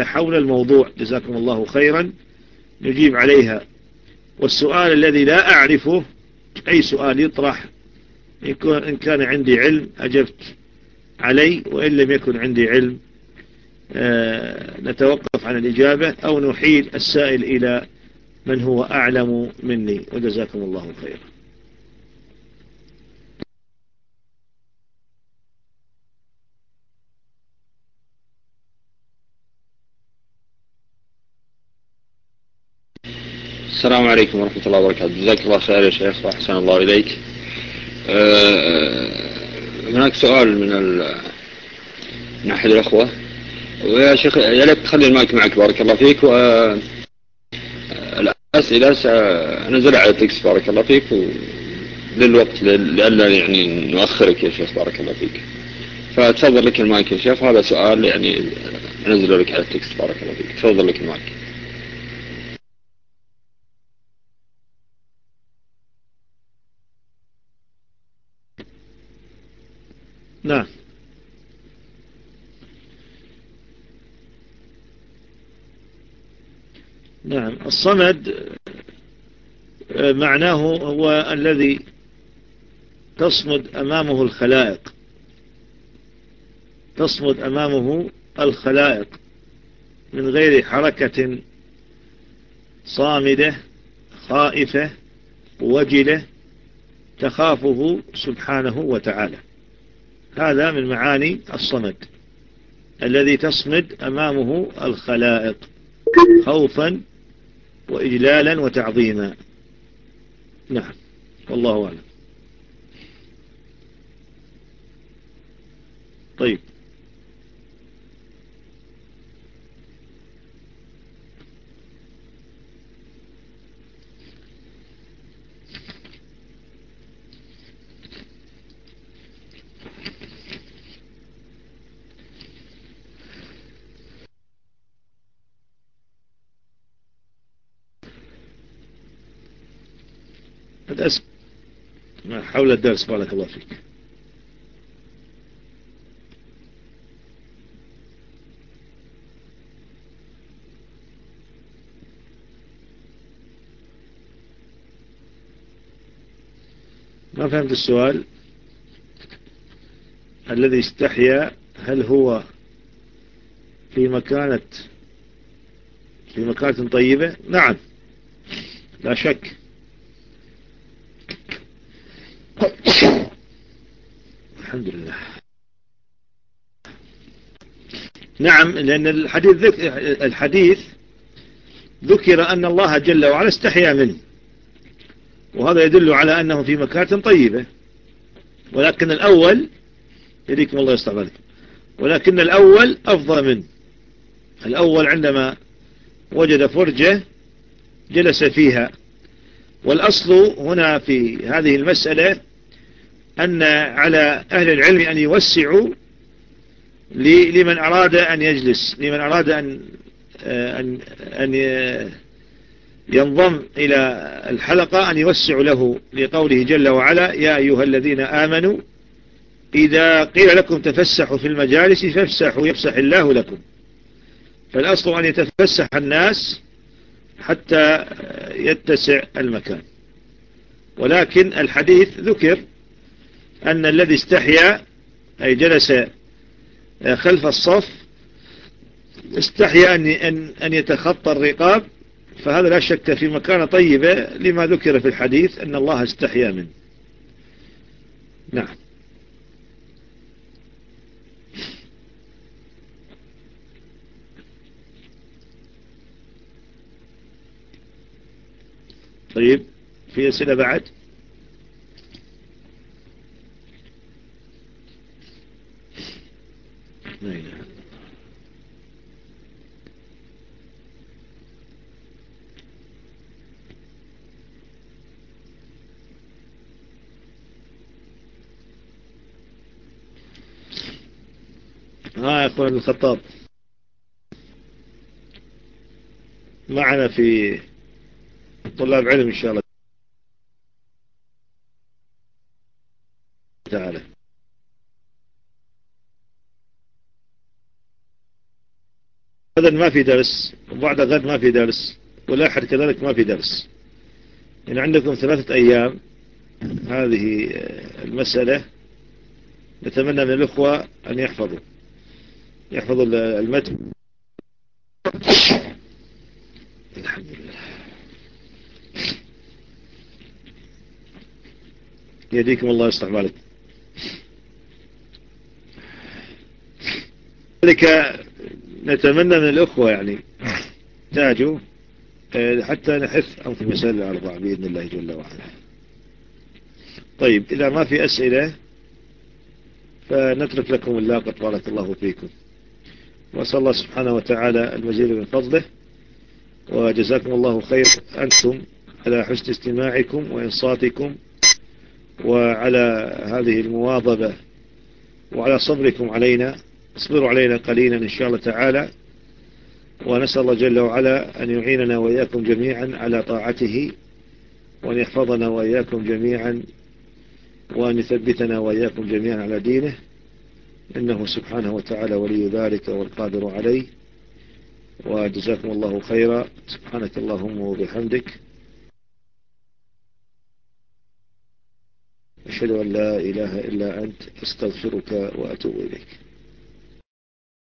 حول الموضوع. جزاكم الله خيرا. نجيب عليها. والسؤال الذي لا أعرفه أي سؤال يطرح إن كان عندي علم أجبت علي وإن لم يكن عندي علم آه، نتوقف عن الإجابة أو نحيل السائل إلى من هو أعلم مني. وجزاكم الله خيرا. السلام عليكم ورحمة الله وبركاته. جزاك الله خير يا شيخ وأحسن الله إليك. آه، هناك سؤال من من أحد الأخوة. ويا شيخ يا ليت تخلي المايك معك بارك الله فيك. و الأسئلة سنزل على التكس بارك الله فيك. للوقت لألا يعني نؤخرك يا شيخ بارك الله فيك. فتفضل لك المايك يا شيخ. هذا سؤال يعني نزل لك على التكس بارك الله فيك. تفضل لك المايك. نعم. نعم. الصمد آه، معناه هو الذي تصمد أمامه الخلائق. تصمد أمامه الخلائق من غير حركة صامدة خائفة وجلة تخافه سبحانه وتعالى. هذا من معاني الصمد الذي تصمد أمامه الخلائق خوفا وإجلالا وتعظيما. نعم والله أعلم. طيب. الدرس حول الدرس بارك الله فيك. ما فهمت السؤال؟ الذي استحيا هل هو في مكانة في مكانة طيبة؟ نعم. لا شك. الحمد لله. نعم لأن الحديث ذك... الحديث ذكر أن الله جل وعلا استحيا منه. وهذا يدل على أنه في مكان طيبة. ولكن الأول يريكم الله يستعملكم ولكن الأول أفضل منه. الأول عندما وجد فرجة جلس فيها. والأصل هنا في هذه المسألة أن على أهل العلم أن يوسعوا لمن أراد أن يجلس لمن أراد أن أن أن ينضم إلى الحلقة أن يوسعوا له لقوله جل وعلا يا أيها الذين آمنوا إذا قيل لكم تفسحوا في المجالس فافسحوا يفسح الله لكم. فالأصل أن يتفسح الناس حتى يتسع المكان. ولكن الحديث ذكر أن الذي استحيا أي جلس خلف الصف استحيا أن, أن يتخطى الرقاب فهذا لا شك في مكان طيبة لما ذكر في الحديث أن الله استحيا منه. نعم. طيب في أسئلة بعد؟ لا إله ها يا أخوان الخطاب. معنا في طلاب علم إن شاء الله تعالى. غدا ما في درس وبعد غد ما في درس والأحد كذلك ما في درس. إن عندكم ثلاثة أيام هذه المسألة. نتمنى من الأخوة أن يحفظوا. يحفظوا المتن. الحمد لله. يديكم الله يصلح بالك ذلك نتمنى من الأخوة يعني تاجوا آه، حتى نحث عن في مسائل الأربع بإذن الله جل وعلا. طيب إذا ما في أسئلة فنترك لكم اللاقة بارك الله فيكم. وأسأل الله سبحانه وتعالى المزيد من فضله. وجزاكم الله خير أنتم على حسن استماعكم وإنصاتكم وعلى هذه المواظبة وعلى صبركم علينا. اصبروا علينا قليلا إن شاء الله تعالى ونسأل الله جل وعلا أن يعيننا وإياكم جميعا على طاعته وأن يحفظنا وإياكم جميعا وأن يثبتنا وإياكم جميعا على دينه إنه سبحانه وتعالى ولي ذلك والقادر عليه. وجزاكم الله خيرا. سبحانك اللهم وبحمدك. أشهد أن لا إله إلا أنت أستغفرك وأتوب إليك.